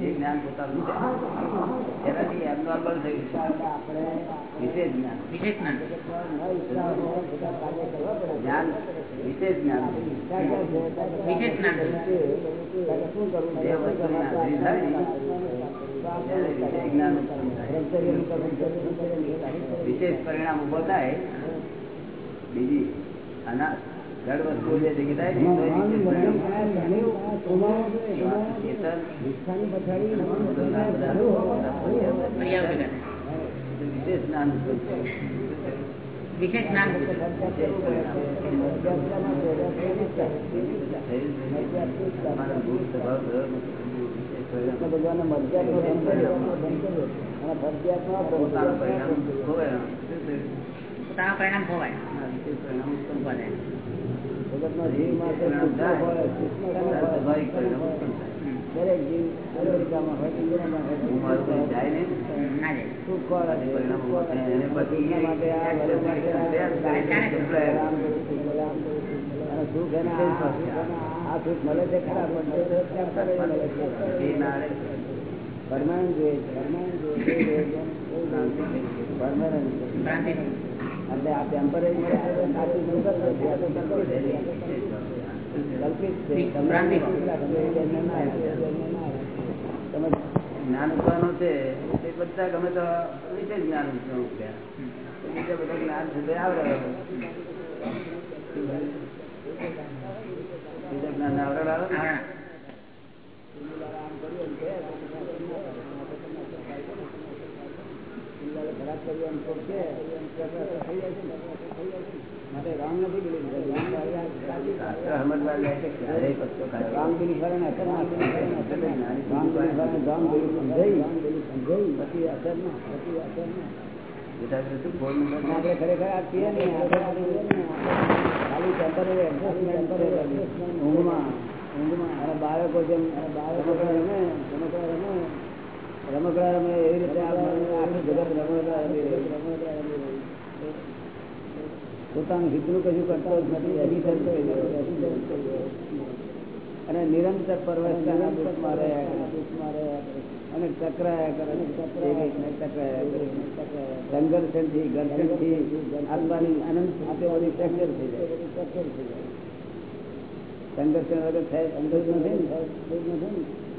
એ જ્ઞાન પોતાનું છે એનાથી એબનોર્મલ થયું છે. વિશેષ જ્ઞાન. વિશેષ જ્ઞાન. જ્ઞાન વિશેષ જ્ઞાન. વિશેષ જ્ઞાન. જે હાજરી થાય પરિણામ ઊભો થાય બીજી અના જડ વસ્તુઓ જે જગ્યા વિશેષ જ્ઞાન ઉત્પન્ન થાય. વિશેષ જ્ઞાન તમારા ભૂલ સ્વભાવ થયો નથી. પરિણામ. પોતાનું પરિણામ ને. શું થયું? પોતાના પરિણામ ખોવાય આ વિશેષ પરિણામ ઉત્પન્ન ઊભા થાય. થાય વિશેષ પરિણામ થાય, ત્યારે સ્વાભાવિક પરિણામ ઉત્પન્ન એ એટલે આ ટેમ્પરરી જ્ઞાન ઉપવાનું છે તે બધા ગમે તો વિશે જ્ઞાન ઉપયા બીજા બધા જ્ઞાન છે આવડે. બીજા જ્ઞાન આવડે આવે ને? આવરણ ખરાબ એમ તો છે માટે રામ નથી આપણે ખરેખર આ છીએ ને ખાલી ટેમ્પરરી ઊંઘમાં ઊંઘમાં. બાળકો જેમ બાળકો રમે રમે. રમકડા રમે એવી રીતે આખું જગત રમકડા રમી રહ્યું. પોતાનું હિતનું કશું કરતો જ નથી એની કરી અને નિરંતર પરવસતાના દુઃખમાં રહ્યા કરે. અને ટકરાયા કરે. ટકરાયા કરે. સંઘર્ષણથી ઘર્ષણથી આત્માની અનંત આપેવાની ફ્રેક્ચર થઈ જાય. સંઘર્ષણ વગર થાય સંઘર્ષ નથી ને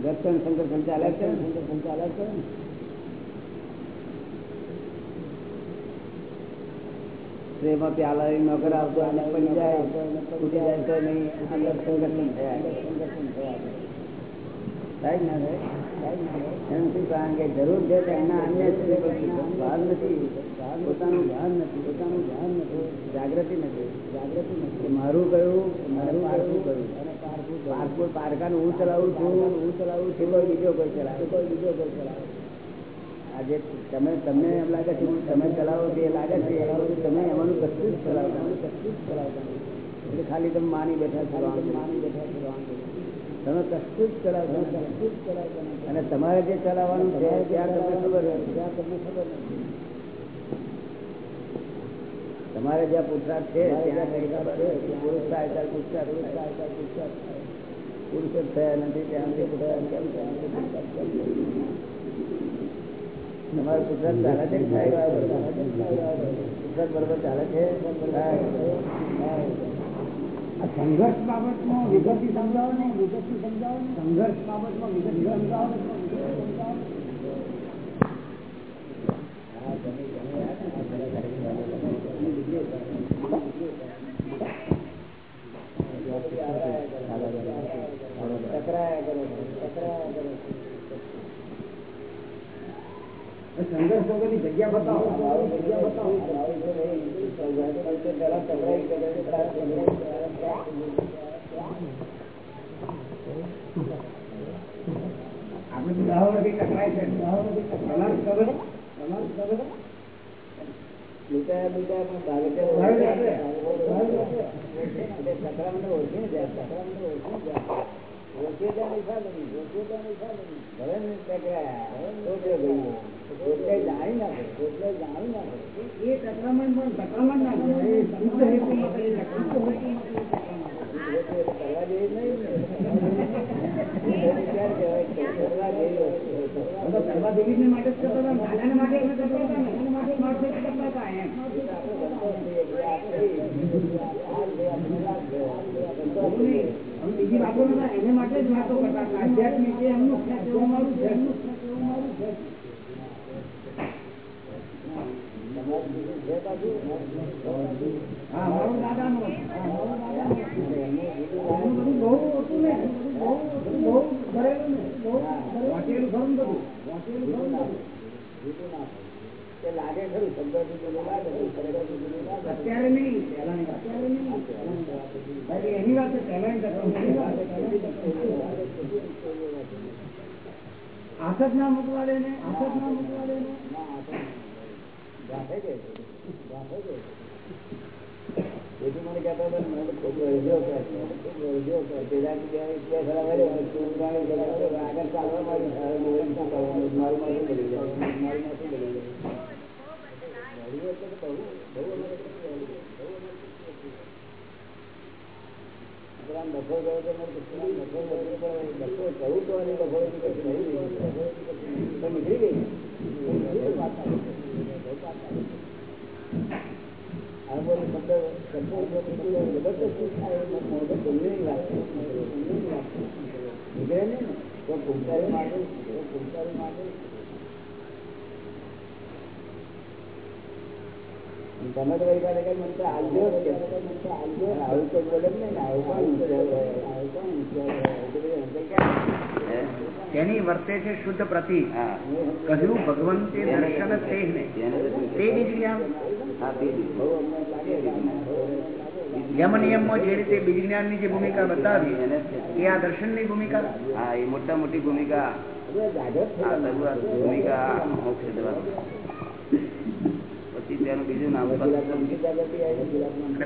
દર્શન સંઘર્ષણ ચાલે છે સંઘર્ષણ ચાલે છે ને? ટ્રેમાં પ્યાલા નોકર આવતો અને પણ જાય તૂટી જાય તો નહીં અંદર સંઘર્ષણ થયા સંઘર્ષણ થયા થાય ના શું કારણ કે જરૂર છે એના અન્ય ભાન નથી. પોતાનું ભાન નથી. પોતાનું ભાન નથી. જાગૃતિ નથી. જાગૃતિ નથી. મારું કયું? મારું પારખું કયું? પારકું પારકાનું હું ચલાવું છું? હું ચલાવું છું કોઈ બીજો કોઈ ચલાવે? કોઈ બીજો કોઈ ચલાવે? આજે તમે તમને એમ લાગે છે હું તમે ચલાવો છો? એ લાગે છે તમે એમાંનું કશું જ ચલાવતા કશું જ ચલાવતા એટલે ખાલી તમે માની બેઠા છો માની બેઠા છો. તમે કશું જ ચલાવતા કશું જ ચલાવતા અને તમારે જે ચલાવવાનું છે ત્યાં તમને ખબર નથી. ત્યાં તમને ખબર નથી. તમારે જ્યાં પુરુષાર્થ છે ત્યાં પુરુષાર્થ પુરુષાર્થ પુરુષ જ થયા નથી ત્યાં સુધી પુરુષાર્થ કેમ થાય? પુરુષાર્થ કેમ તમારે પુરુષાર્થ ચાલે છે કે બરોબર ચાલે છે? સંઘર્ષ બાબતમાં વિગતથી સમજાવો ને વિગતથી સમજાવો ને સંઘર્ષ બાબતમાં વિગતથી સમજાવો સંઘર્ષ વગરની જગ્યા બતાવો. જગ્યા બતાવો. પેલા ટકરાઈ સકરામણ ઓળખી ને જાય ઓળખી જાય ઓછેતા નિશાન નહીં ઓછેતા નિશાન નહીં ભરણ ટકરાયા જાણી નાખે એટલે જાણી નાખે એ ટકરામણ પણ ટકરામણ ના કરવા જેવી નહીં માટે કરતા નાના માટે કરતા નાના માટે માણસો કરતા હતા એમ આપણે બીજી વાતો એને માટે જ વાતો કરતા. આધ્યાત્મિક એમનું મારું હા મારું દાદાનું હા, મારું દાદાનું. એનું બધું બહુ હતું ને. બહુ બહુ ભરેલું ને. બહુ ભરેલું. ભરેલું ભરેલું બધું. લાગે ખરું અત્યારે નહીં એની વાત જ ના મૂકવા દે ને આસત ના મૂકવા દે ને મને કહેતો હતો મને ખોટું કે વળ્યો, આગળ ચાલવા? મારું મારું આ બોલ શબ્દ જબરદસ્તી થાય મોઢે પુણ્યની વાત છે. પુણ્યની નીકળે ને તો પુંસારી માણસ તો પુંસારી તમે તો કાલે કઈ આવું તો બોલે ને આવું? તેની વર્તે છે શુદ્ધ પ્રતિ કહ્યું ભગવંતે દર્શન તો. યમ નિયમમાં જે રીતે બીજની જે ભૂમિકા બતાવી. એ આ દર્શનની ભૂમિકા? હા એ મોટા મોટી ભૂમિકા. ભૂમિકા મોક્ષ પછી તેનું બીજું નામ આવી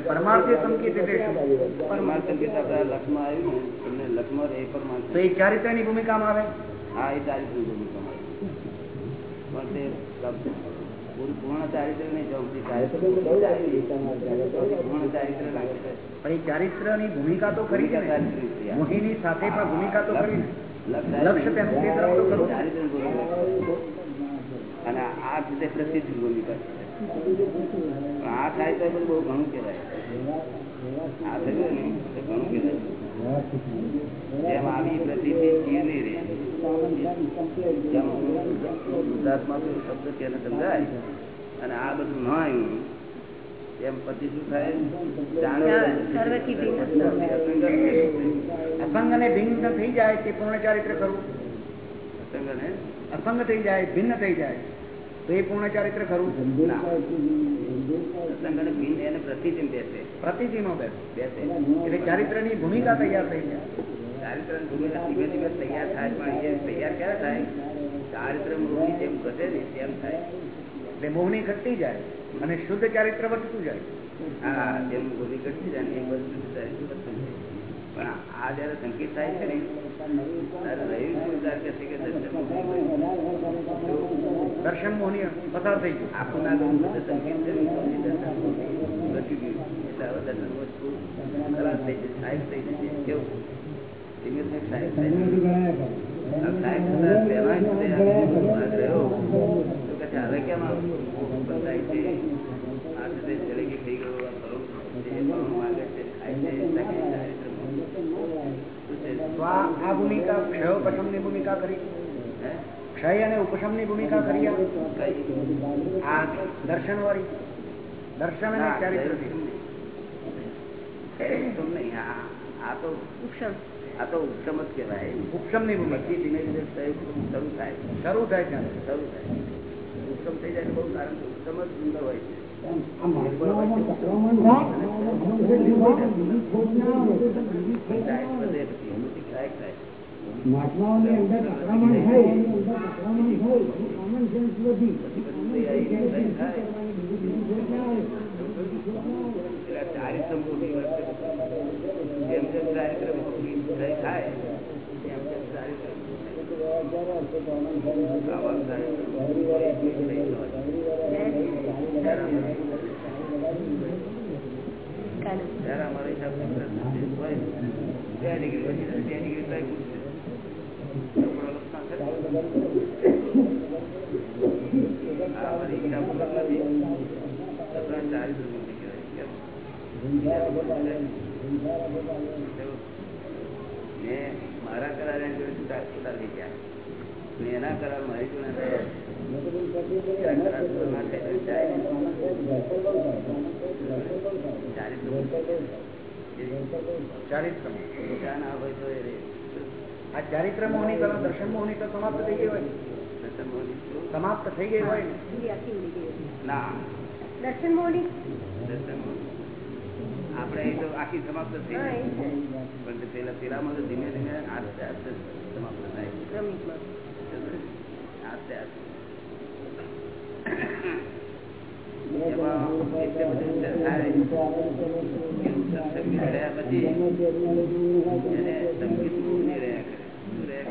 પરમાર્થે લક્ષમાં આવ્યું ને એમને લક્ષમાં એ પરમાર્થ. તો એ ચારિત્ર્યની ભૂમિકામાં આવે? હા એ ચારિત્ર્ય ભૂમિકામાં આવ્યું. પણ તે પૂર્ણ ચારિત્ર નહીં જવું ચારિત્ર આવી પૂર્ણ ચારિત્ર લાગે છે. પણ એ ચારિત્ર્યની ભૂમિકા તો ખરી છે ને? મોહીની સાથે પણ ભૂમિકા તો ખરી લક્ષ્ય ચારિત્ર અને આ રીતે પ્રસિદ્ધ ભૂમિકા છે. આ થાય તો બહુ ઘણું કહેવાય. આ થયું ને ઘણું કહેવાય. જેમ આવી પ્રતિથી ચીર નહીં રહે. ગુજરાતમાં તો શબ્દ તેને સમજાય અને આ બધું ન આવ્યું એમ પછી શું થાય. અસંગ અને ભિન્ન થઈ જાય તે પૂર્ણ ચારિત્ર કરવું અસંગ ને અસંગ થઈ જાય ભિન્ન થઈ જાય. તો એ પૂર્ણ ચારિત્ર ખરું ના. પ્રતિદિન બેસે. એટલે ચારિત્રની ભૂમિકા તૈયાર થઈ જાય. ચારિત્ર ભૂમિકા ધીમે ધીમે તૈયાર થાય પણ એ તૈયાર ક્યારે થાય? ચારિત્ર મોહની જેમ ઘટે ને તેમ થાય. એટલે મોહની ઘટતી જાય અને શુદ્ધ ચારિત્ર વધતું જાય. હા જેમ મોહની ઘટતી જાય એમ એ બધું ચારિત્ર વધતું જાય. પણ આ જયારે સંકેત થાય છે ને ત્યારે રહ્યું શું કે દર્શન. દર્શન મોહની પસાર થઈ ગયું આખું ના ગયું તો સંકેત છે ને પછી દર્શન ઘટી ગયું એટલે હવે દર્શન વસ્તુ ખરાબ થઈ જશે સાહેબ થઈ જશે કેવું ધીમે ધીમે સાહેબ થઈ જશે આ સાહેબ થતા પહેલા જ તે આ બીજો ભાગ રહ્યો તો કે હવે કેમ આવું બતાય છે આ રીતે જલેબી થઈ ગયો આ ફરું છે ફરવું માંગે છે ખાય છે તાકે ચારિત્ર શું છે તો આ આ ભૂમિકા ક્ષય ઉપશમની ભૂમિકા કરી હે ક્ષય અને ઉપશમની ભૂમિકા કરી આ. કઈ આ દર્શન વાળી. દર્શન અને ના, ચારિત્ર ઉત્તમ નહીં આ આ તો ઉપશમ. આ તો ઉત્તમ જ કહેવાય. ઉપશમની ભૂમિકા પછી ધીમે ધીમે શરીર શરૂ થાય. શરૂ થાય ત્યારે. શરૂ થાય. ઉત્તમ થઈ જાય તો બહુ સારું છે. ઉત્તમ જ સુંદર હોય છે. સહાયક વધે પછી એમાંથી સહાયક થાય. મહાત્માઓની અંદર કોમન સેન્સ તૈયારી ચારિત્ર મોટી જેમ જેમ ચારિત્ર મોટી થાય તેમ તેમ ચારિત્ર હોય. ત્યારે અમારે-. ત્યારે પ્રતિષ્ઠિત હોય બે ડિગ્રી પછી બે ડિગ્રી મેં મારા કરાર લઈ ગયા મેં એના કરાર મારી ચાલીસ ના હોય તો એ રે આ ચારિત્ર મોહની કરો દર્શન મોહની તો સમાપ્ત થઈ ગઈ હોય. દર્શન મોહની સમાપ્ત થઈ ગઈ હોય. ના. દર્શન મોહની દર્શન મોહની. આપણે એ તો આખી સમાપ્ત થઈ જાય પણ પેલા પેલામાં તો ધીમે ધીમે આસ્તે આસ્તે સમાપ્ત થાય. આસ્તે આસ્તે પછી સંગીત મોહની રહ્યા કરે શું રહ્યા કરે સંગીત મોહની હા,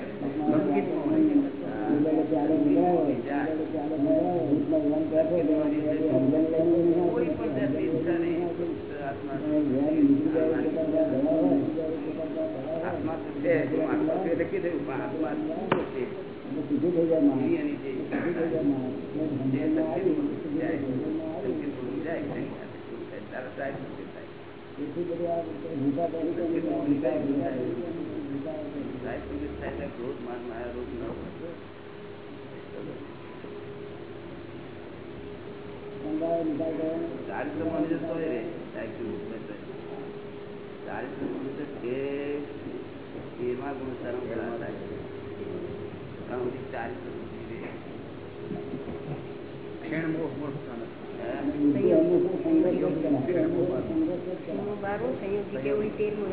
સંગીત મોહની જાય. ક્રોધ, માન, માયા, રોગ ન હોય. ચારિત્ર મનુષ્ય તો એ મનુષ્ય થાય છે. મોહ મોહ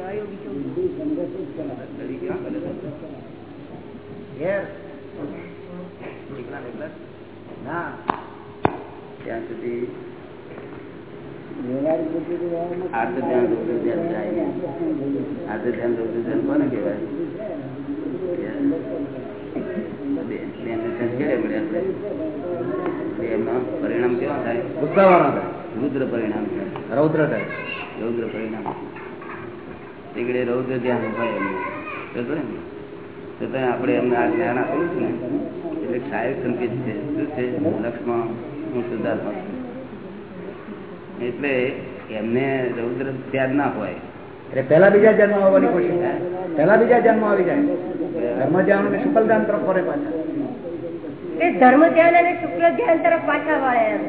અયોગી ચૌદમું ઘડી ક્યાં કરે છે? ઘેર. ને ત્યાં સુધી આર્ત ધ્યાન રૌદ્ર ધ્યાન જાય ધ્યાન રૌદ્ર ધ્યાન કોને કહેવાય? એમના પરિણામ કેવા થાય? રુદ્ર પરિણામ થાય. રૌદ્ર થાય. રૌદ્ર પરિણામ. રૌદ્ર ધ્યાન હોય ને તો આપણે એમને આ જ્ઞાન આપ્યું છે ને એટલે સાહેબ સંકેત છે. શું છે? લક્ષ્મણ હું શુદ્ધાત્મા છું. એટલે એમને રૌદ્ર ધ્યાન ના હોય. એટલે પહેલા બીજા જન્મ આવવાની કોશિશ થાય. પહેલા બીજા જન્મ આવી જાય. ધર્મ ધ્યાન અને શુક્લ ધ્યાન તરફ ફરે પાછા. એ ધર્મ ધ્યાન અને શુક્લ ધ્યાન તરફ પાછા વળે એમ.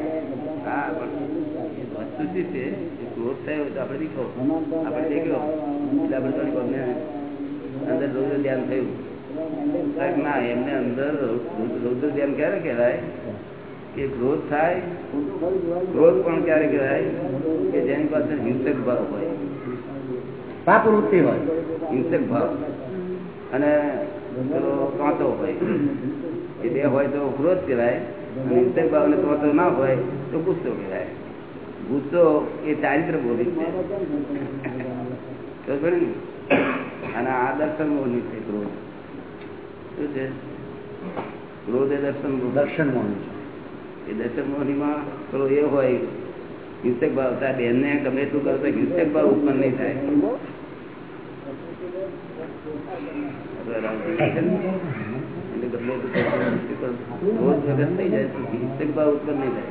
હા પણ વસ્તુ શું છે? એ ક્રોધ થયો તો આપણે દીખો આપણે દેખ્યો એટલે આપણે અંદર રૌદ્ર ધ્યાન થયું. ના એમને અંદર રૌદ્ર ધ્યાન ક્યારે કહેવાય? કે ક્રોધ થાય ક્રોધ પણ ક્યારે કહેવાય? કે જેની પાસે હિંસક ભાવ હોય. પાપ વૃત્તિ હોય. હિંસક ભાવ. અને કાંતો હોય. એ બે હોય તો ક્રોધ કહેવાય અને હિંસક ભાવ ને કાંતો ના હોય તો ગુસ્સો કહેવાય. ગુસ્સો એ ચારિત્ર બોલી છે? અને આ દર્શન બોલી છે ક્રોધ. શું છે? ક્રોધ એ દર્શન મોહ. દર્શન મોહન એ દર્શન મોહનીમાં પેલો એ હોય હિંસક ભાવ. થાય બેનને ગમે એટલું કરો હિંસક ભાવ ઉત્પન્ન નહીં થાય. આપણે રામજી કહે છે ને, એટલે ગમે એટલું કરો તો હિંસક ભાવ- ક્રોધ વગર થઈ જાય હિંસક ભાવ ઉત્પન્ન નહીં થાય.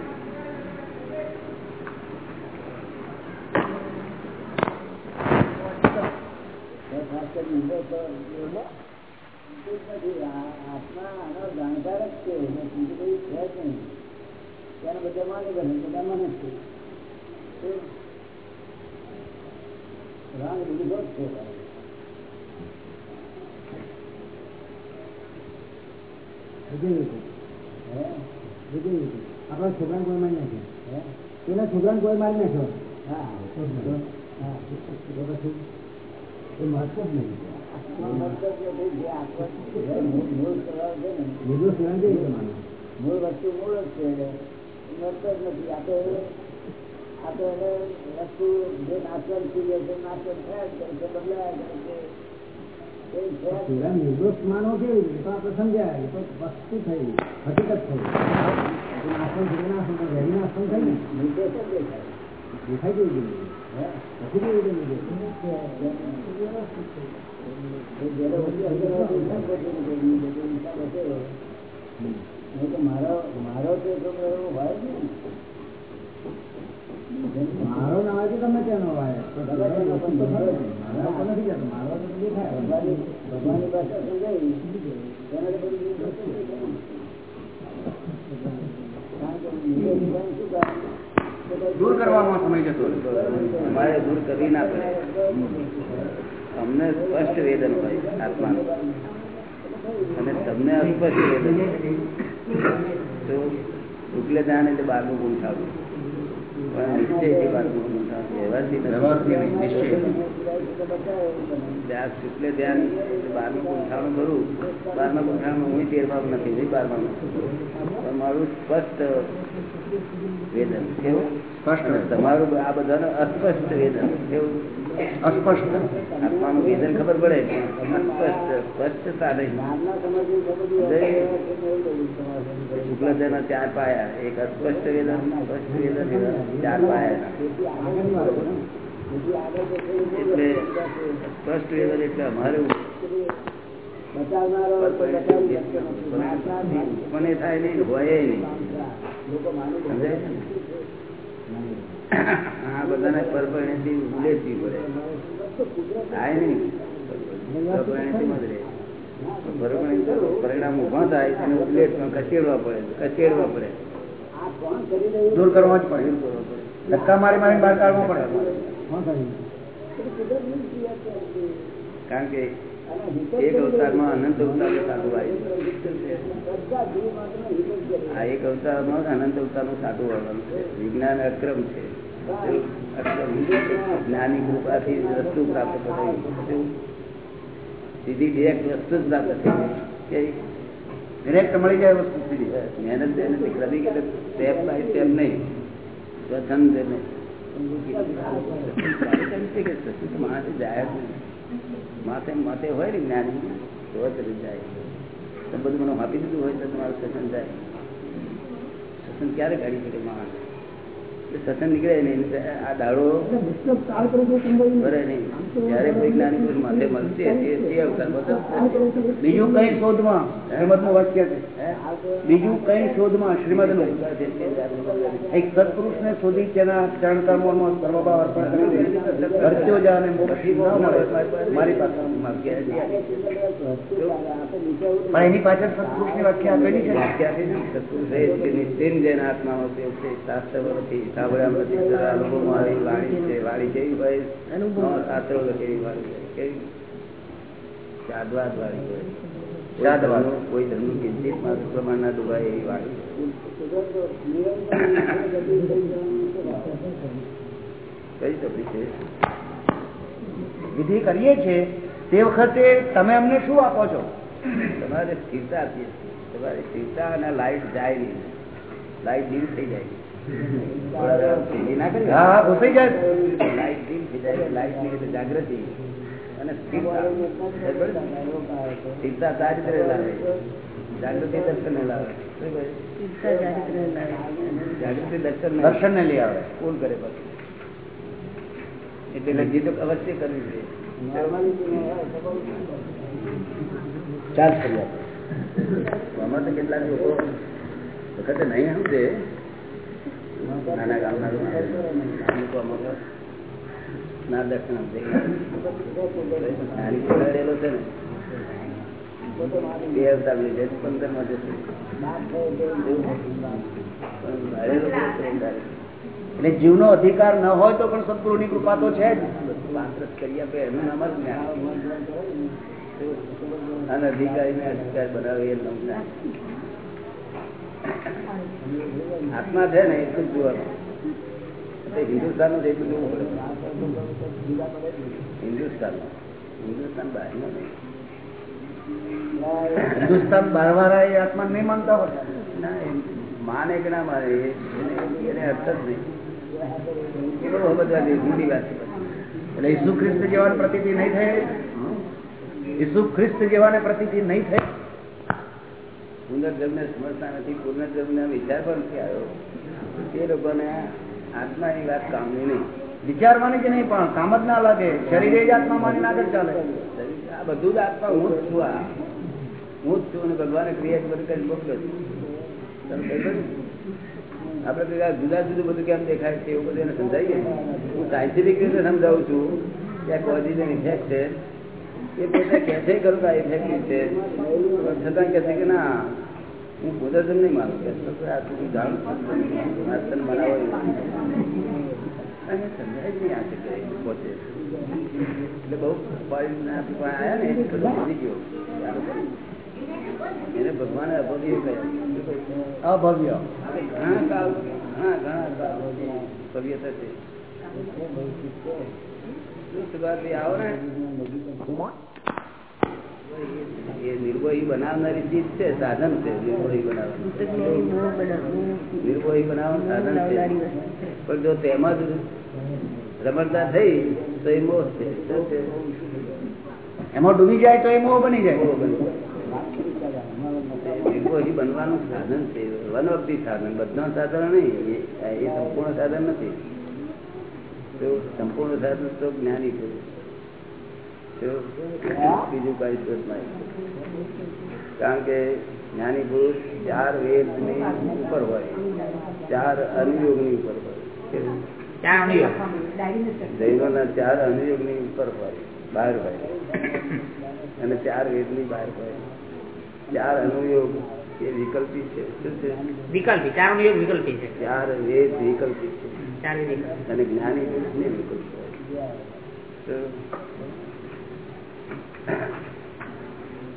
આત્મા જ છે એને બીજું કઈ છે જ નહીં તેને બધા માની કરે બધા મને જ છે રામ લીધો જ આપણા છોકરા કોઈ મારી નાખ્યો પેલા છોકરાને કોઈ મારી નાખ્યો હા હા એ મહત્વ જ નહીં. નિર્દોષ? મૂળ વસ્તુ મૂળ છે જ નથી વસ્તુ જે નાશવંત થઈ જાય છે નાશવંત થયા કરે છે બદલાયા કરે છે નિર્દોષ માનવો કેવી રીતે વસ્તુ થઈ હકીકત થઈ નાશન થઈ નાશન થઈ ને નિર્દેશ જ દેખાય દેખાય જવું જોઈએ મારો મારો તો છોકરો હોય જ મારો ના હોય તો તમે ત્યાં નો હોય ભગવાનનો ભાષા સમજાવી તેના કારણ કે? દૂર કરવામાં સમય જતો તમારે દૂર કરવી ના પડે. અમને સ્પષ્ટ વેદન હોય આત્મા અને તમને અસ્પષ્ટ વેદન તો એટલે બારમું ગુણ થવું. પણ શુક્લ ધ્યાન બારમું ગુંઠાણું કરું બારમા ગુંઠાણું હું ભાગ નથી બારમા પણ મારું સ્પષ્ટ વેદન કેવું સ્પષ્ટ તમારું આ બધાનું અસ્પષ્ટ વેદન કેવું અસ્પષ્ટ આત્માનું વેદન ખબર પડે અસ્પષ્ટ ચાર પાયા. એક અસ્પષ્ટ વેદન, સ્પષ્ટ વેદન ચાર પાયા. એટલે સ્પષ્ટ વેદન એટલે અમારું. થાય નહીં, હોય નહીં. બધાને પરપરિણતિ ઉલેચવી પડે. થાય નહીં. કારણ કે એક અવતારમાં અનંત અવતાર સાધુ આવી. આ એક અવતારમાં અનંત અવતારનું સાધુ આવવાનું છે. વિજ્ઞાન અક્રમ છે. જ્ઞાની કૃપાથી વસ્તુ પ્રાપ્ત કરાવી સીધી ડિરેક્ટ વસ્તુ જ પ્રાપ્ત થઈ ડિરેક્ટ મળી જાય વસ્તુ સીધી. મહેનત છે નથી કરવી કે સ્ટેપ બાય સ્ટેપ નહીં. માથે જાય નહીં. માથે માથે હોય ને જ્ઞાની, તો જાય. તમે બધું મને આપી દીધું હોય તો તમારું સસન જાય. સસન ક્યારે કાઢી શકે માણસ. સત્સંગ નીકળે નહીં આ દાડો ભરે નહીં જયારે કોઈ જ્ઞાની પુરુષ માથે મળશે તે તે અવતારમાં થશે. બીજું કઈ શોધમાં શ્રીમદનું વાક્ય છે બીજું કઈ શોધમાં શ્રીમદનું એક સત્પુરુષ ને શોધી તેના ચરણ કર્મોનો સર્વભાવ અર્પણ કરી ભરત્યો જા અને મારી પાસે પણ એની પાછળ સત્પુરુષની વ્યાખ્યા આપેલી છે વાણી છે વાણી કેવી હોય? શાસ્ત્રો લખેલી વાણી હોય કેવી? સાદવાદ વાળી હોય સાદવાદ કોઈ ધર્મ કિંચિત માત્ર પ્રમાણના ડૂબાય એવી વાણી કઈ તકલીફ છે? વિધિ કરીએ છીએ. તે વખતે તમે અમને શું આપો છો? તમારે સ્થિરતા આપીએ છીએ. તમારે સ્થિરતા અને લાઈટ જાય નહીં. લાઈટ ડીલ થઈ જાય હા હા ઘૂસાઈ જાય. લાઈટ ડીમ થઈ જાય લાઈટની એટલે જાગૃતિ. અને સ્થિરતા. બરાબર ને? સ્થિરતા ચારિત્ર્ય લાવે. જાગૃતિ દર્શન લાવે. શું કહે? જાગૃતિ દર્શન ને દર્શન ને લઈ આવે. કોણ કરે પછી. એટલે લગી તો અવશ્ય કરવી જોઈએ. ચાર્જ કરી આપો આમાં તો કેટલાક લોકો વખતે નહીં સમજે. નાના ગામના ના ને જીવનો અધિકાર ન હોય તો પણ સદગુરુની કૃપા તો છે જ. પાત્રસ કરી આપે એનું જ્ઞાન અનધિકારીને અધિકાર બનાવે એ નામ જ્ઞાન આત્મા છે ને એટલું જ જોવાનું હિન્દુસ્તાનનું એટલું જોવું પડે હિન્દુસ્તાન. હિન્દુસ્તાન બહારનું નહીં. હિન્દુસ્તાન બારવાળા એ આત્મા નહીં માનતા હોય? ના માને કે ના માને એને- અર્થ જ નહીં. એ બહુ જેવી ઊંડી વાત એટલે ઈસુ ખ્રિસ્ત જેવાની પ્રતિતિ નહીં થઈ? ઈસુ ખ્રિસ્ત જેવાને પ્રતિતિ નહીં થઈ? પુનર્જન્મ સમજતા નથી. પુનર્જન્મ વિચાર પણ નથી આવ્યો. તે લોકોને આત્માની વાત કામની નહીં. વિચારવાની જ નહીં પણ કામ જ ના લાગે. શરીર જ આત્મા માની ના ચાલે આ બધું જ આત્મા. હું જ છું આ. હું જ છું અને ભગવાને ક્રિયા બધું કરી મોકલે છે. આપડે તો જુદા જુદું બધું કેમ દેખાય છે એવું બધું એને સમજાવીએ. હું સાયન્ટિફિક રીતે સમજાવું છું. કે આ કોઝિઝન ઇફેક્ટ છે. એ પોતે કહે છે ખરું કે આ ઇફેક્ટિવ છે છતાં કહે છે કે ના હું બુદ્ધિઝમ નહીં માનું. કે આ તું જાણું તને બનાવો અને સમજાય નહીં આ છે પોતે. એટલે બહુ ફોરેનના ને એટલે બધું ગયો. એને ભગવાને અભવ્ય કહ્યા અભવ્ય ઘણા કાળ ઘણા ઘણા કાળ થશે આવો ને એ નિર્ભોહી બનાવનારી ચીજ છે સાધન છે નિર્ભોહી બનાવવાનું. નિર્ભોહી બનાવવાનું સાધન છે. પણ જો તેમાં જ રમણતા થઈ તો એ મોહ છે. એમાં ડૂબી જાય તો એ મોહ બની જાય. નિર્ભોહી બનવાનું સાધન છે વન ઓફ ધી સાધન. બધા સાધન નહીં એ સંપૂર્ણ સાધન નથી. તો સંપૂર્ણ સાધન તો જ્ઞાની છે. બીજું કઈ શોધમાં કારણ કે જ્ઞાની પુરુષ ચાર વેદની ઉપર હોય. ચાર અનુયોગની ઉપર હોય? જૈનો ના ચાર અનુયોગની ઉપર હોય બહાર હોય. અને ચાર વેદની બહાર હોય. ચાર અનુયોગ એ વિકલ્પી છે? શું છે? વિકલ્પી ચાર યોગ વિકલ્પી છે. ચાર વેદ વિકલ્પી છે. અને જ્ઞાની પુરુષ ને વિકલ્પ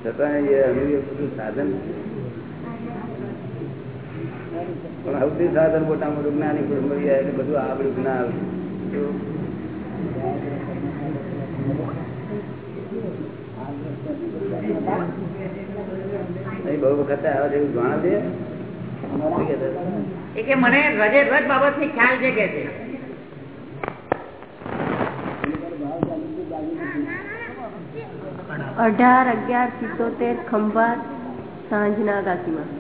છતાં એ અનુયોગ બધું સાધન છે. પણ સૌથી સાધન મોટા મોટું જ્ઞાની પુરુષ મળી જાય એટલે બધું આવડું જ્ઞાન આવે. બહુ વખત આવે છે એવું જાણ છે? શું કહેતા? એ કે મને રજે રજ બાબતની ખ્યાલ છે કે છે. અઢાર અગિયાર સિત્તોતેર ખંભાત સાંજના ગાસીમાં.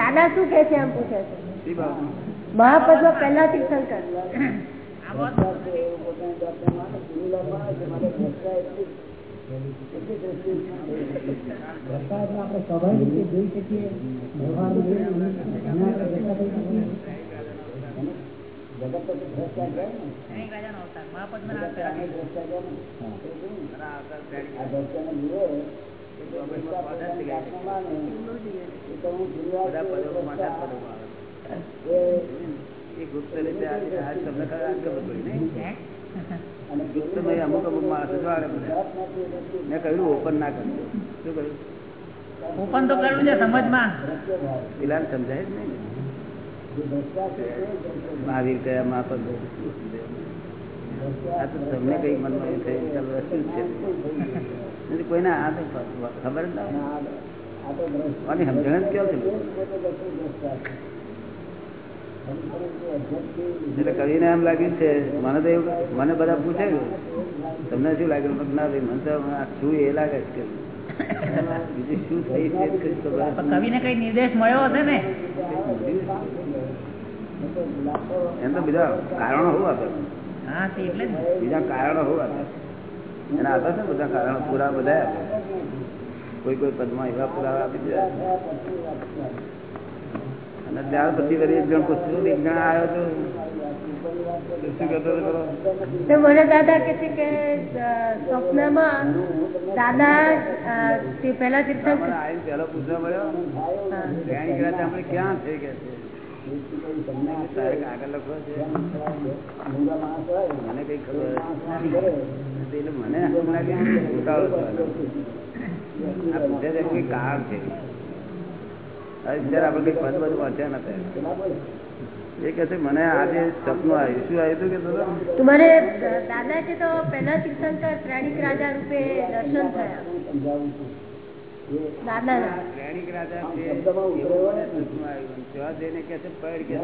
દાદા શું કે છે એમ પૂછે છે. શી બાબત? મહાપદ્મ પહેલા તીર્થંકર. પ્રસાદમાં આપણે સ્વાભાવિક ગુપ્ત રીતે તમને ખબર પડી નહીં? ગુપ્તમય અમુક અમુક માણસ મેં કહ્યું ઓપન ના કરજો. શું કહ્યું? ઓપન તો કરવું છે સમજમાં. પેલા સમજાય જ નહીં. મહાવીર કયા મહાપદ આ તો તમને કઈ મનમાં એવું થયું? ચાલો શું છે? કોઈને આ તો ખબર જ ના હોય. સમજણ જ કેમ છે? એટલે કવિને એમ લાગ્યું છે મને તો એવું મને બધા પૂછે તમને શું લાગ્યું? ના ભાઈ મને તો આ શું એ લાગે છે કે બીજું શું થઈ છે કવિને કઈ નિર્દેશ મળ્યો હશે ને? એમ તો બીજા કારણો હોવા આપે હા તે એટલે જ ને. બીજા કારણો હોવા એના આપે છે ને બધા કારણો પૂરા બધા કોઈ કોઈ પદમાં એવા પુરાવા આપી દીધા અને ત્યાર પછી વળી એક જણ પૂછ્યું એક જણ આવ્યો હતો ક્યાં થઈ ગયા છે? મને હવે આપણે કઈ પદ બદ વાંચ્યા નતા એ છે મને આજે સપનું આવ્યું શું આવ્યું કે દાદા? તમારે દાદા છે તો પહેલા તીર્થંકર ત્રાણિક રાજા રૂપે દર્શન થયા શ્રેણીક રાજા છે જઈને પડ કે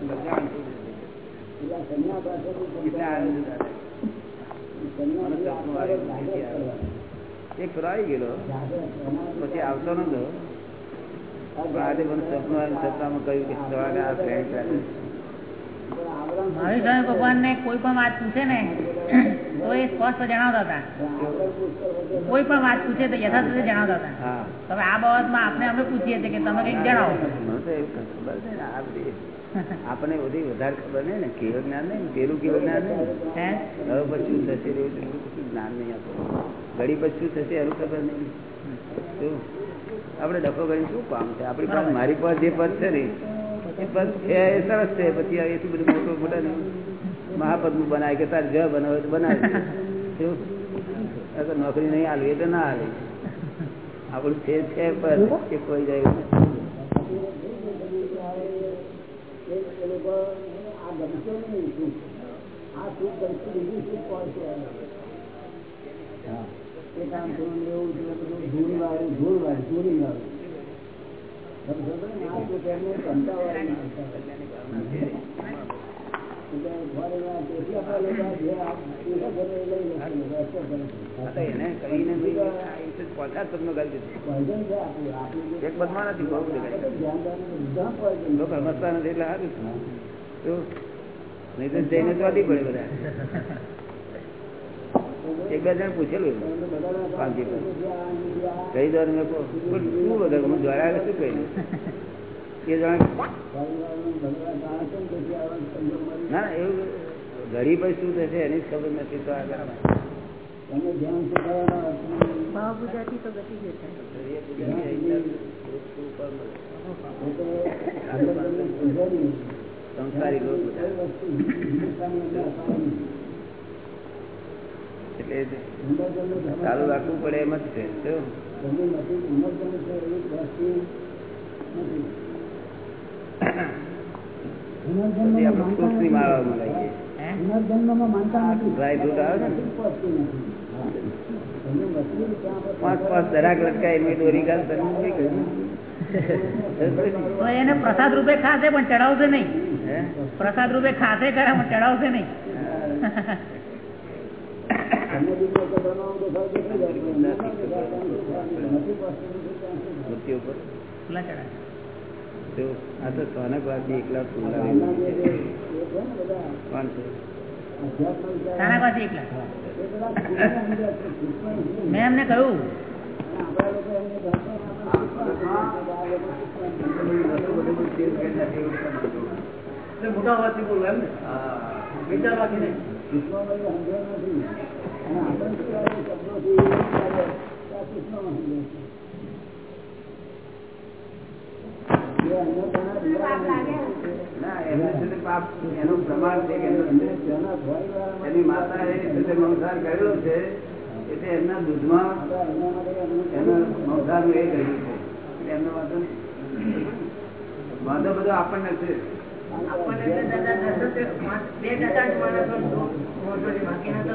કલ્યાણ. એક ફરાઈ આવી ગયેલો પછી આવતો નતો આજે મને સપનું આવ્યું સપનામાં કહ્યું કે સવારે આ શ્રેણીક રાજા સ્વામી ભગવાન ને કોઈ પણ વાત પૂછે ને તો એ સ્પષ્ટ જણાવતા હતા. કોઈ પણ વાત પૂછે તો યથાર્થ રીતે જણાવતા હતા. હા. તમે આ બાબતમાં આપણે અમે પૂછીએ છીએ કે તમે કંઈક જણાવો. મને તો એવું ખબર છે ને આ બધી વધારે ખબર નહીં ને કેવું જ્ઞાન નહીં પેલું કેવું જ્ઞાન નહીં હવે પછી શું થશે એવું કશું જ્ઞાન નહીં આપણું ઘડી પછી શું થશે એનું ખબર નહીં. આપણે ડખો કરીને શું કામ છે? આપણી પાસે મારી પાસે જે પદ છે ને એ સરસ છે. પછી એટલું બધું મોટું મોટા નહીં. મહાપદનું બનાય કે તારે જ બનાવે તો બનાવે શું નોકરી નહીં હાલવી એટલે ના હાલે આપણું છે છે પદ કે કોઈ જાય ધૂળ વાળું ધૂળ વાળું ધૂળી વાળું એક બદમાં નથી, બહુ. લોકો સમજતા નથી એટલે સારું. નહીં તો જઈને ચોટી પડે બધા એક બે જણ પૂછેલું. પાંચી. કઈ દર મેં કહું, શું વગર હું આગળ શું કહ્યું એ જાણે ના એવું ગરીબ શું થશે એની ખબર નથી તો આગળ સંસારી લોકો. એટલે ચાલુ રાખવું પડે એમ જ છે પાંચ પાંચ દરાક લટકાય દોરી એને પ્રસાદ રૂપે ખાશે પણ ચડાવશે નહીં. પ્રસાદ રૂપે ખાશે ખરા પણ ચડાવશે નહીં. મેં એમને કહ્યું. મોટા વાતથી બોલવા એમ ને વિચારવાથી નહીં એમને વાંધો. વાંધો બધો આપણને છે આપણને બે ટકા જ માણસો. બાકીના તો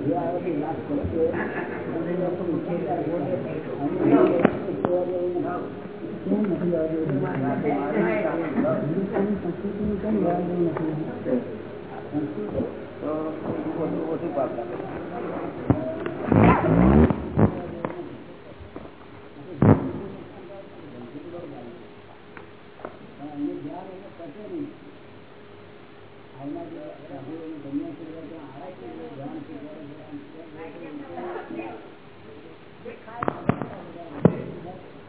નહીં રોગ ના હોય અને એટલા માટે તમે જરા ફીકું હોય. જે આવે એ ગ્રેપ કરી લેજો કેટલું હોય બધા જે કોઈ કેટલું હોય એવા ગયા રોગ આમ જે આવે તે લાભ કરો છો અને એ લોકો ઉછેરતા હોય. અને એ કેમ નથી આવતું? હિન્દુસ્તાની સંસ્કૃતિનું કેમ લેવા દેવું નથી તો ઓછું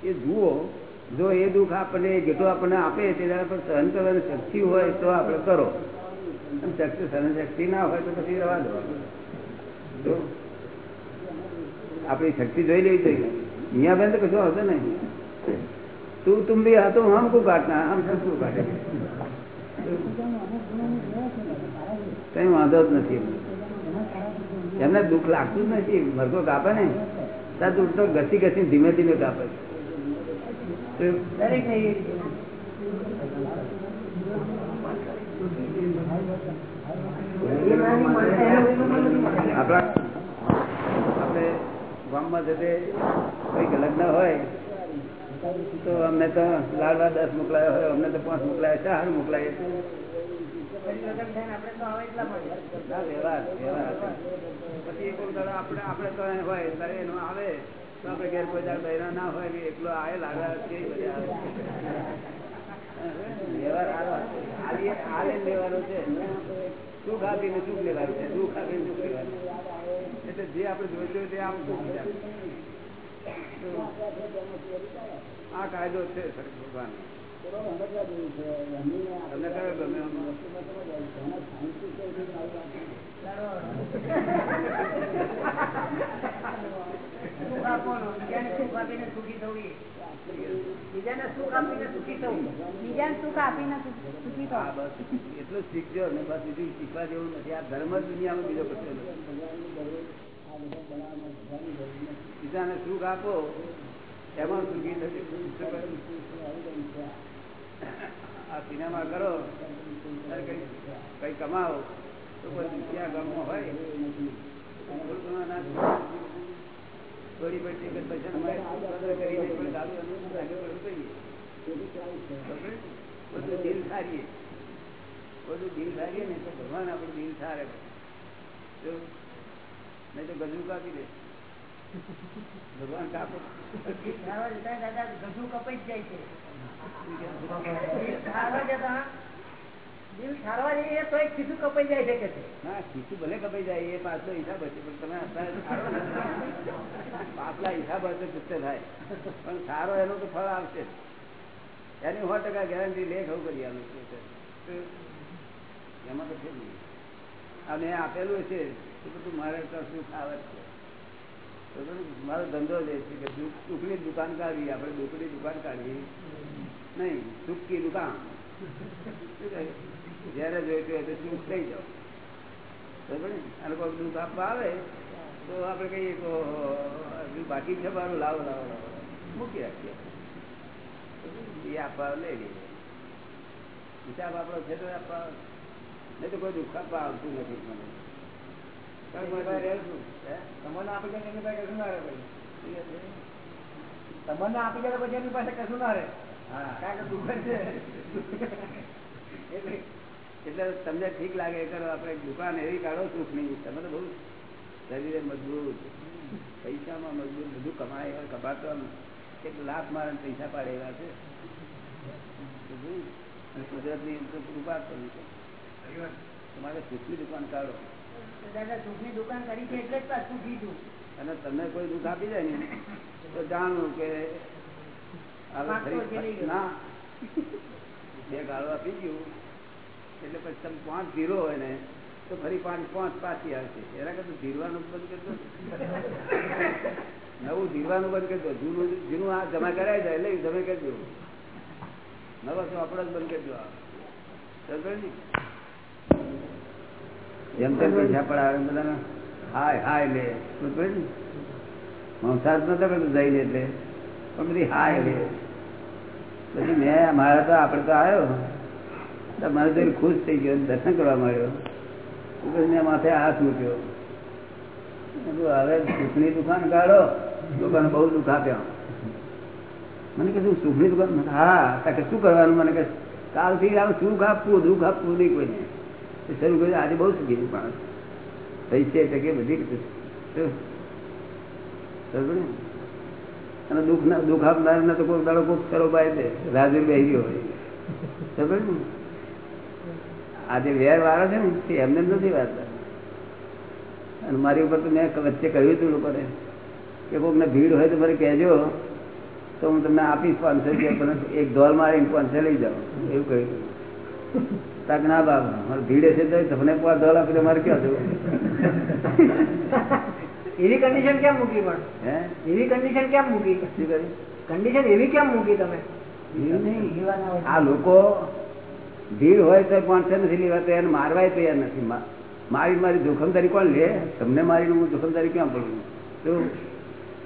એ જુઓ જો એ દુઃખ આપણને જેટલું આપણને આપે તેના પર સહન કરવાની શક્તિ હોય તો આપણે કરો. શક્તિ, સહન શક્તિ ના હોય તો પછી રવા દો. આપણી શક્તિ જોઈ લેવી જોઈએ. અહીંયા બેન તો કશું હતો નહીં. તું બી ભી હતો હમ કો કાટના હમ સબ કો કાટે કઈ વાંધો જ નથી. એમને દુઃખ લાગતું જ નથી. મરઘો કાપે ને. ત્યાં દુઃખ તો ઘસી ઘસી ધીમે ધીમે કાપે છે. આપણા ગામમાં જતે કંઈક લગ્ન હોય તો અમને તો લાડવા દસ મોકલાયો હોય અમને તો પાંચ મોકલાય ચાર મોકલાય વ્યવહાર વ્યવહાર પછી એક વખત આપણે આપણે તો હોય ત્યારે એનો આવે. તો આપણે ઘેર કોઈ દાડો બહેરા ના હોય ને એકલો આવે લાડવા કે બધા આવે. વ્યવહાર હારો આલીએ આલે લેવાનો છે. સુખ આપીને સુખ લેવાનું છે. દુઃખ આપીને દુઃખ લેવાનું એટલે જે આપણે જોઈતું તે આપવું આ કાયદો છે ભગવાન તમને કયો ગમે એટલું શીખજો ને બસ બીજું શીખવા જેવું નથી. આ ધર્મ જ દુનિયામાં બીજો કશો બીજાને સુખ આપો, એમાં સુખી થશે આ સિનેમા કરો કઈ કમાવો, તો પછી ક્યાં ગામમાં હોય. થોડું પૈસા મળે તો કરીને પણ આગળ પડવું જોઈએ. બધું દિલ સારીએ. બધું દિલ સારીએ ને તો ભગવાન આપણું દિલ સારે. નહીં તો ગજુ કાપી દે. ભગવાન કાપો. દાદા ગજુ કપાઈ જ જાય છે. દિલ જતા જઈએ તો એક ખીસું કપાઈ જાય છે કે ના ખીચું ભલે કપાઈ જાય, એ પાછલો હિસાબ હશે પણ તમે. પાછલા હિસાબ હશે ગુસ્સે થાય. પણ સારો એનો તો ફળ આવશે. એની સો ટકા ગેરંટી લે ખવું કરી આલું એમાં તો છે નહીં. અને આપેલું છે, એ બધું મારે તો સુખ આવે છે. મારો ધંધો જ છે કે દુઃખની દુકાન કાઢવી આપણે દુઃખની દુકાન કાઢવી નહીં સુખની દુકાન. શું કહે? જયારે જોઈતું હોય તો સુખ થઈ જાઓ બરોબર અને કોઈ દુઃખ આપવા આવે તો આપણે કહીએ તો હજુ બાકી છે મારું? લાવો લાવો લાવો. મૂકી રાખીએ. એ આપવા લઈ લઈએ. હિસાબ આપણો છે તો આપવા નહીં તો કોઈ દુઃખ આપવા આવતું નથી મને? તમને આપી જાય એની પાસે કશું ના રહે તમને આપી જાય પછી એની પાસે કશું ના રહે. હા. કારણ કે દુઃખ છે. એટલે એટલે તમને ઠીક લાગે કરો આપણે દુકાન એવી કાઢો સુખ નહીં તમે તો બહુ શરીરે મજબૂત પૈસામાં મજબૂત બધું કમાય એવા કપાતો એક લાખ મારે પૈસા પાડે એવા છે. અને કુદરતની કૃપા કરવી છે. તમારે સુખની દુકાન કાઢો. સુખની દુકાન કરી છે એટલે જ પાછું અને તમને કોઈ દુઃખ આપી જાય ને તો જાણવું કે. ના. બે ગાળો આપી ગયું એટલે પછી તમે પાંચ ધીરો હોય ને, તો ફરી પાંચ પાંચ પાછી આવશે. એના કરતા ધીરવાનું બંધ કરજો નવું ધીરવાનું બંધ કરજો જૂનું જૂનું આ જમા કરાવી જાય એટલે જમે કરજો નવા તો આપણે જ બંધ કરજો? જેમ તેમ પૈસા પડાવે બધાને. હાય હાય લે. ને? મંસાર નતો કરતો જઈને એટલે. પણ બધી હાય લે. પછી મેં, મારા તો, આપણે તો આવ્યો. મને જોઈને ખુશ થઈ ગયો દર્શન કરવા માંડ્યો. પછી મેં માથે હાથ મૂક્યો. હવે સુખની દુકાન કાઢો. દુકાન બહુ દુઃખ મને કીધું સુખની દુકાન? હા. કે શું કરવાનું? મને કે, કાલથી આમ સુખ આપવું, દુઃખ આપવું નહીં કોઈને. શરૂ કર્યું, આજે બહુ સુખી માણસ પૈસે ટકે બધી રીતે? અને દુઃખ ના દુઃખ આપનાર ને તો કોઈ દાડો કોક સરો બાય દે. રાજુ બેહી હોય. સમજ ને? આ જે વેર વાળો છે ને તે એમને નથી વાંચતા. અને મારી ઉપર તો મેં વચ્ચે કહ્યું હતું લોકોને કે કોઈકને ભીડ હોય તો મને કહેજો તો હું તમને આપીશ પાંચસો રૂપિયા પણ એક ડોલ મારીને પાંચસો લઈ જાઉં. એવું કહ્યું. તાક ના બાપ મારે ભીડ હશે તો તમને પાંચ ડોલ આપી તો મારે ક્યાં જવું? એવી કન્ડિશન કેમ મૂકી પણ? હે? એવી કન્ડિશન કેમ મૂકી? કન્ડિશન એવી કેમ મૂકી તમે. આ લોકો ભીડ હોય તો પાંચસો નથી લેવા તો એને મારવાય તૈયાર નથી. મારી મારી જોખમદારી કોણ લે? તમને મારીને હું જોખમદારી ક્યાં પડું શું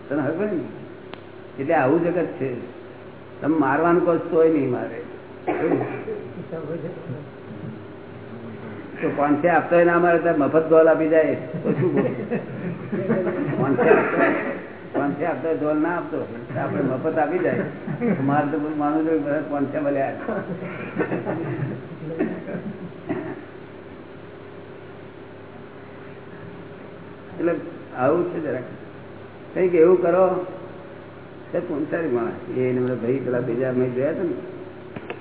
તને હવે ને? એટલે આવું જગત છે. તમે મારવાનું કહો તોય નહીં મારે. તો પાંચસે આપતો ના મારે મફત ગોલ આપી જાય. તો શું? પાંચસે આપતો એટલે આવું છે જરાક. કંઈક એવું કરો. પંચારી માણસ. એ ભાઈ પેલા બીજા મેં જોયા હતા ને,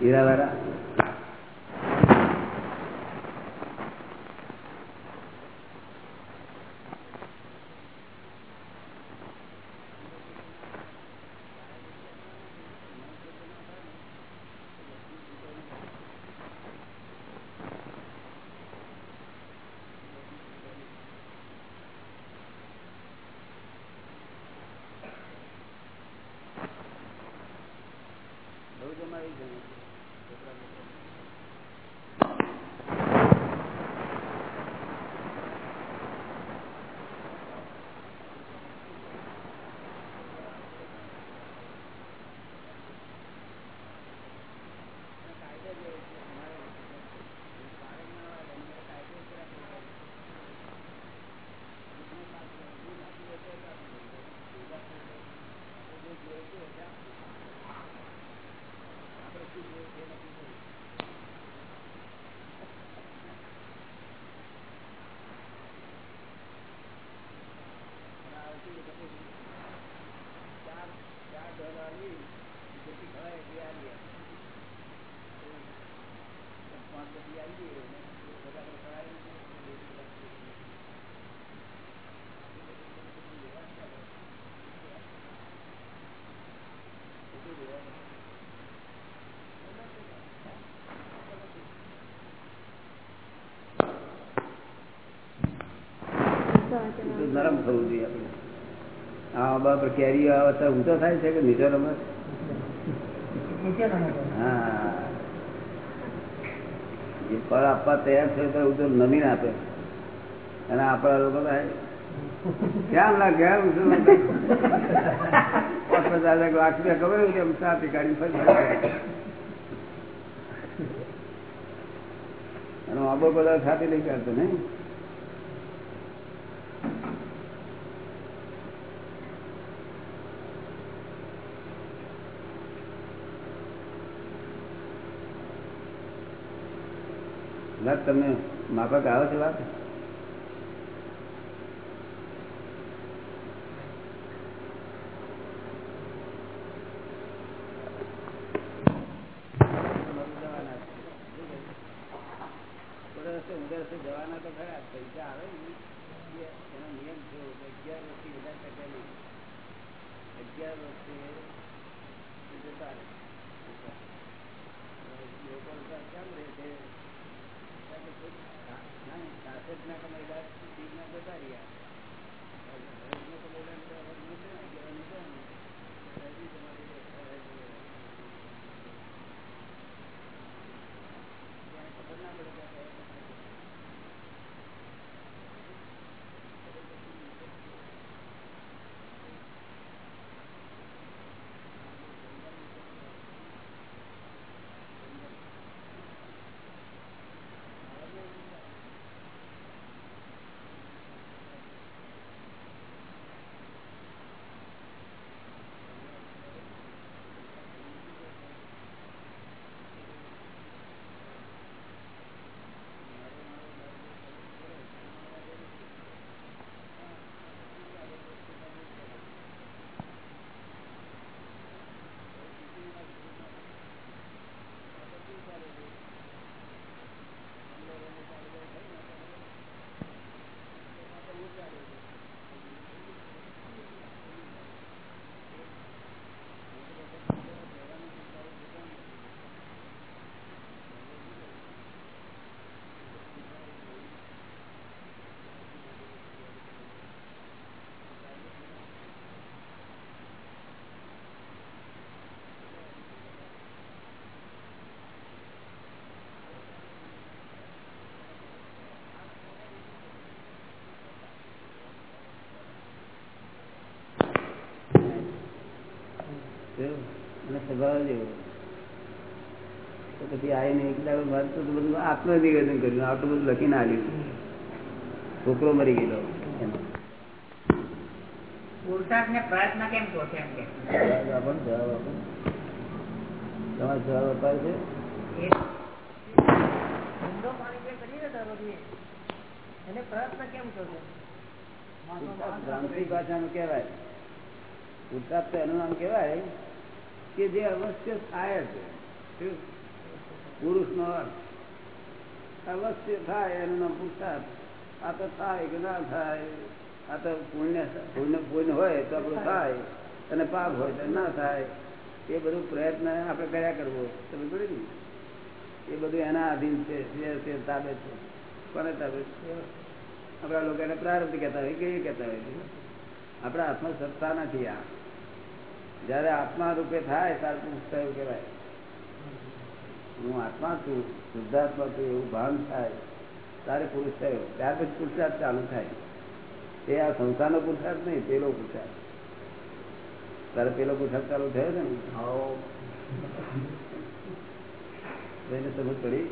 હીરાવાળા. બહુ જમાવી છે તો નરમ થવું જોઈએ આપણે. આ બાપ કેરીઓ આવે તો ઊંચો થાય છે કે નીચો રમે? હા. જે ફળ આપવા તૈયાર છે તો ઊંચો નમીન આપે. અને આપણા લોકો થાય કેમ લાગે કેમ શું પાંચ પચાસ લાખ લાખ રૂપિયા ખબર હોય એમ સાથે કાઢી ફરી. અને આબો બધા સાથે લઈ કાઢતો નહીં? વાત તમને માફક આવે છે વાત? જેવો તો તો પછી આવીને એક દાડો વાંચતો તો બધું આત્મનિવેદન કર્યું. આટલું બધું લખીને આવ્યું છોકરો મરી ગયેલો. પ્રયત્ન કેમ તમારે જવાબ અપાય છે? ભાષાનું કેવાય પુરુષાર્થ તો એનું નામ કહેવાય. કે જે અવશ્ય થાય છે. પુરુષ પુરુષનો અર્થ. અવશ્ય થાય એનું નામ પુરુષાર્થ આ તો થાય કે ના થાય? આ તો પુણ્ય પુણ્ય પુણ્ય હોય તો આપણું થાય. અને પાપ હોય તો ના થાય. એ બધું પ્રયત્ન આપણે કર્યા કરવો. તમે પડે ને? એ બધું એના આધીન છે તે તાબે છે. કોને તાબે છે? આપણા લોકો એને પ્રારંભ કહેતા હોય કે એ કહેતા હોય. આપણા હાથમાં સત્તા નથી આ. જયારે આત્મા રૂપે થાય ત્યારે પુરુષ થયું કહેવાય. હું આત્મા છું શુદ્ધાત્મા છું એવું ભાન થાય ત્યારે પુરુષ થયો. ત્યાર પછી પુરુષાર્થ ચાલુ થાય. તે આ સંસ્થાનો પુરુષાર્થ નહીં પેલો પુરુષાર્થ. તારે પેલો પુરુષાર્થ ચાલુ થયો છે ને? એને સમજ પડી?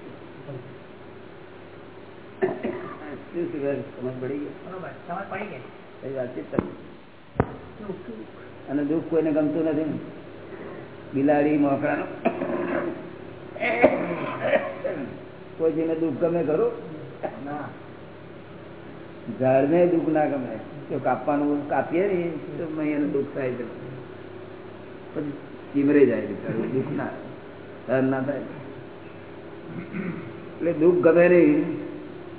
શું સમજ પડી? ગઈ સમજ પડી ગઈ. વાતચીત કરી. અને દુઃખ કોઈને ગમતું નથી. બિલાડી મોકરાનો કોઈ જેને દુઃખ ગમે ખરું? ઝાડને દુઃખ ના ગમે. જો કાપવાનું કાપીએ ને તો એને દુઃખ થાય છે. પછી ચીમરે જાય બિચારું દુઃખ ના સહન ના થાય. એટલે દુઃખ ગમે નહીં.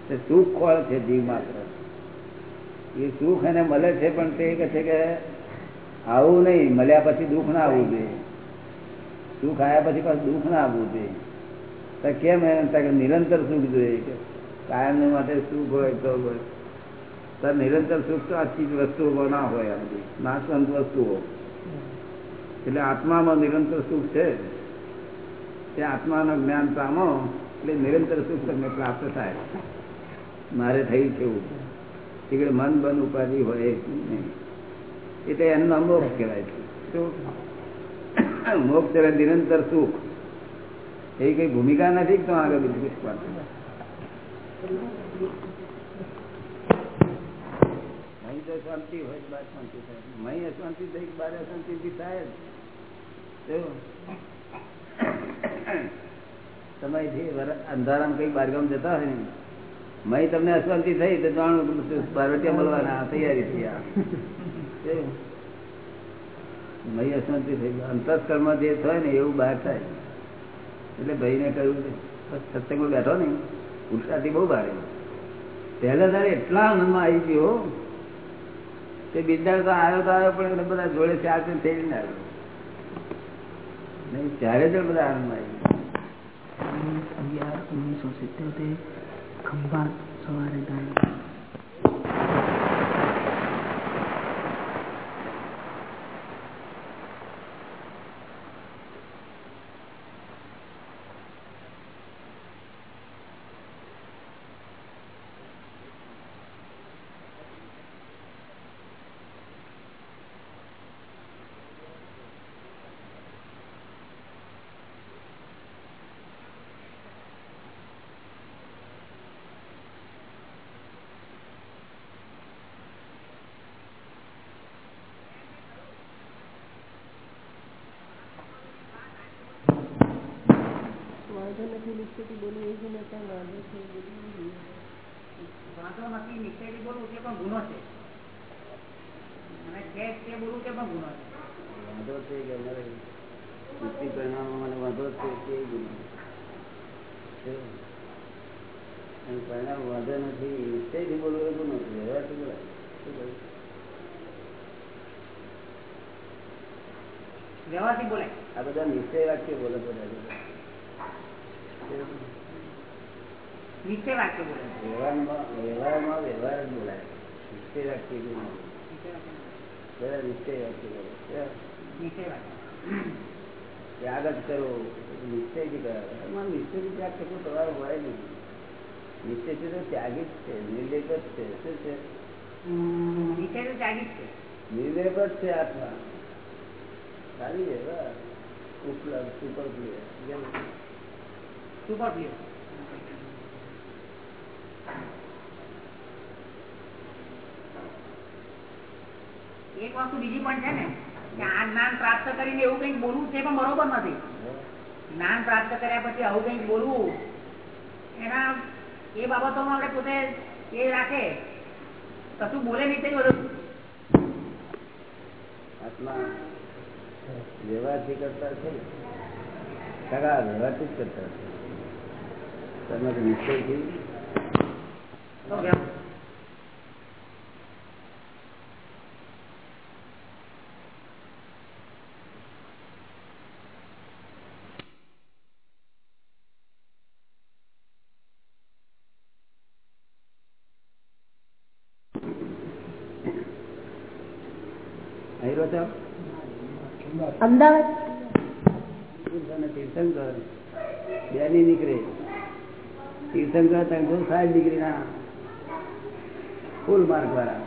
તે સુખ કોણ છે જીવ માત્ર? એ સુખ એને મળે છે પણ તે કહે છે કે આવું નહીં, મળ્યા પછી દુઃખ ના આવવું જોઈએ. સુખ આવ્યા પછી પાછું દુઃખ ના આવવું જોઈએ. કેમ થાય કે નિરંતર સુખ જોઈએ કે કાયમ માટે સુખ હોય તો હોય. તો નિરંતર સુખ તો આ ચીજ વસ્તુઓ ના હોય આ બધી નાશવંત વસ્તુઓ. એટલે આત્મામાં નિરંતર સુખ છે. તે આત્માનું જ્ઞાન પામો, એટલે નિરંતર સુખ તમને પ્રાપ્ત થાય. મારે થયું એટલે મન બન ઉપાધિ હોય નહીં. એટલે એનું નામ મોક્ષ કહેવાય મોક્ષ એટલે નિરંતર સુખ. એવી કઈ ભૂમિકા નથી તો આગળ બીજું તો શાંતિ મહી અંધારામાં કઈ બારગામ જતા હોય ને મય તમને અશાંતિ થઈ તો જાણું બારવટિયા મળવાના, તૈયારી થઈ? મય અશાંતિ થઈ અંતસ્કરમાં જે થાય ને એવું બહાર થાય. એટલે ભાઈને કહ્યું કે સત્સંગમાં બેઠો ને ઉત્સાહથી બહુ ભારે પહેલા તારે એટલા આનંદમાં આવી ગયો, તે બીજા તો આવ્યો તો આવ્યો, પણ એને બધા જોડે ચાર ને થઈ ને આવ્યો. નહીં, ત્યારે જ બધા આનંદમાં આવી ગયા. અગિયાર, ઓગણીસો સિત્તોતેર ખંભાત સવારે ગાય વાંધો નથી બોલવું એ જ નતા વાંધો છે વાંધો નથી નિશ્ચયથી બોલવું તે પણ ગુનો છે. અને છે તે બોલવું તે પણ ગુનો છે. વાંધો છે કે વૃત્તિ પરિણામમાં મને વાંધો છે તે ગુનો છે. અને પરિણામ વાંધો નથી નિશ્ચયથી બોલવું એ ગુનો છે. વ્યવહારથી બોલાય. શું કહ્યું? વ્યવહારથી આ બધા નિશ્ચય વાક્ય બોલે બધા. નિશ્ચય વાક્ય વ્યવહારમાં વ્યવહારમાં વ્યવહાર જ બોલાય નિશ્ચય વાક્ય નિશ્ચય વાક્ય છે. વાક્ય ત્યાગ જ કરો નિશ્ચયથી કરો એમાં નિશ્ચયથી ત્યાગ કરવો તમારો હોય નહીં. નિશ્ચયથી તો ત્યાગી જ છે નિર્લેપ જ છે. શું છે? નિશ્ચય તો ત્યાગી જ છે. નિર્લેપ જ છે આત્મા. સારી છે બસ ઉપલબ્ધ સુપર સુપરફ્લુઅસ એક વસ્તુ બીજી પણ છે ને, કે આ જ્ઞાન પ્રાપ્ત કરીને એવું કંઈક બોલવું છે પણ બરોબર નથી. જ્ઞાન પ્રાપ્ત કર્યા પછી આવું કંઈક બોલવું, એના, એ બાબતોમાં આપણે પોતે એ રાખે. કશું બોલે નહીં તે બધું આત્મા વ્યવહારથી કરતા છે સગા વ્યવહારથી તો વ્યાપ- અહીં રહો છો અમદાવાદ? તીર્થંકર. બે ની નીકળે. તીર્થંકર ત્રણસો ડિગ્રી ડિગ્રીના ફૂલ માર્ગ વાળા.